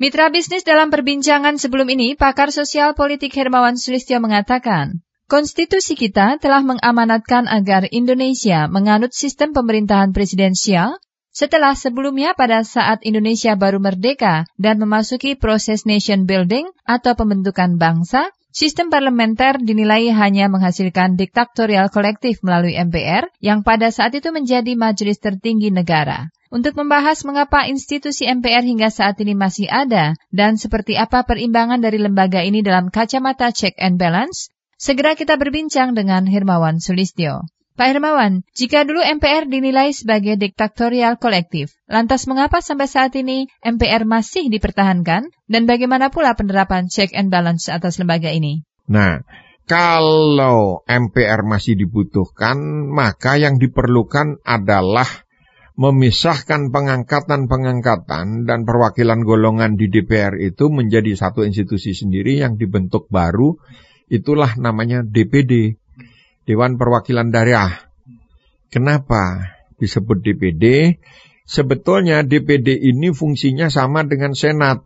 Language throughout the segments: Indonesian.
Mitra bisnis dalam perbincangan sebelum ini, pakar sosial politik Hermawan Sulistyo mengatakan, Konstitusi kita telah mengamanatkan agar Indonesia menganut sistem pemerintahan presidensial setelah sebelumnya pada saat Indonesia baru merdeka dan memasuki proses nation building atau pembentukan bangsa, sistem parlementer dinilai hanya menghasilkan diktatorial kolektif melalui MPR yang pada saat itu menjadi majelis tertinggi negara untuk membahas mengapa institusi MPR hingga saat ini masih ada dan seperti apa perimbangan dari lembaga ini dalam kacamata check and balance, segera kita berbincang dengan Hermawan Sulistyo. Pak Hermawan, jika dulu MPR dinilai sebagai diktatorial kolektif, lantas mengapa sampai saat ini MPR masih dipertahankan dan bagaimana pula penerapan check and balance atas lembaga ini? Nah, kalau MPR masih dibutuhkan, maka yang diperlukan adalah memisahkan pengangkatan-pengangkatan dan perwakilan golongan di DPR itu menjadi satu institusi sendiri yang dibentuk baru. Itulah namanya DPD, Dewan Perwakilan Daerah. Kenapa disebut DPD? Sebetulnya DPD ini fungsinya sama dengan Senat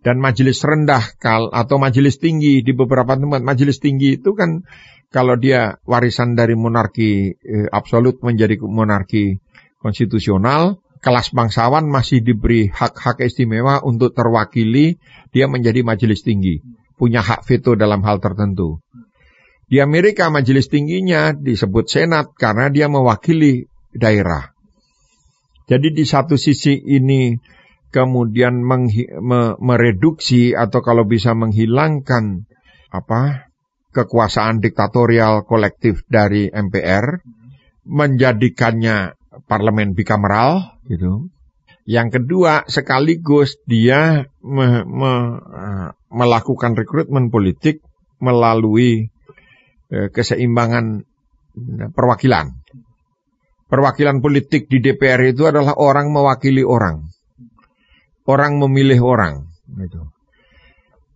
dan majelis rendah kal atau majelis tinggi di beberapa tempat majelis tinggi itu kan kalau dia warisan dari monarki eh, absolut menjadi monarki konstitusional, kelas bangsawan masih diberi hak-hak istimewa untuk terwakili, dia menjadi majelis tinggi, punya hak veto dalam hal tertentu. Di Amerika majelis tingginya disebut senat karena dia mewakili daerah. Jadi di satu sisi ini kemudian me, mereduksi atau kalau bisa menghilangkan apa kekuasaan diktatorial kolektif dari MPR, menjadikannya parlemen bikameral, gitu. Yang kedua, sekaligus dia me, me, uh, melakukan rekrutmen politik melalui keseimbangan perwakilan. Perwakilan politik di DPR itu adalah orang mewakili orang. Orang memilih orang. Gitu.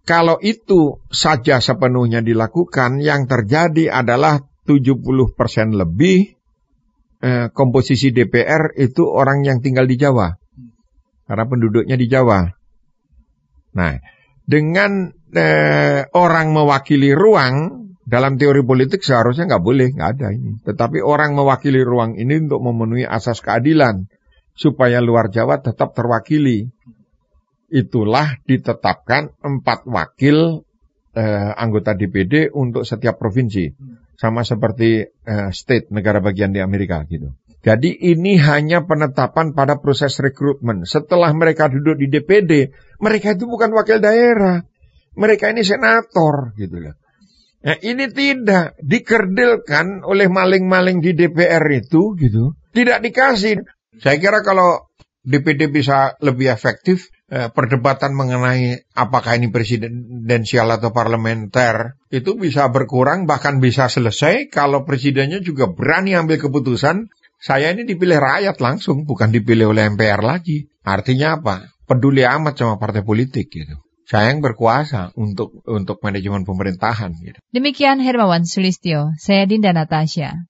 Kalau itu saja sepenuhnya dilakukan, yang terjadi adalah 70% lebih eh, komposisi DPR itu orang yang tinggal di Jawa. Karena penduduknya di Jawa. Nah, dengan eh, orang mewakili ruang, dalam teori politik seharusnya nggak boleh, nggak ada ini. Tetapi orang mewakili ruang ini untuk memenuhi asas keadilan. Supaya luar Jawa tetap terwakili itulah ditetapkan empat wakil eh, anggota DPD untuk setiap provinsi, sama seperti eh, state negara bagian di Amerika gitu. Jadi ini hanya penetapan pada proses rekrutmen. Setelah mereka duduk di DPD, mereka itu bukan wakil daerah, mereka ini senator gitu loh. Nah, ini tidak dikerdilkan oleh maling-maling di DPR itu gitu. Tidak dikasih. Saya kira kalau DPD bisa lebih efektif, eh, perdebatan mengenai apakah ini presidensial atau parlementer itu bisa berkurang bahkan bisa selesai kalau presidennya juga berani ambil keputusan saya ini dipilih rakyat langsung bukan dipilih oleh MPR lagi artinya apa peduli amat sama partai politik gitu saya yang berkuasa untuk untuk manajemen pemerintahan gitu. Demikian Hermawan Sulistyo, saya Dinda Natasha.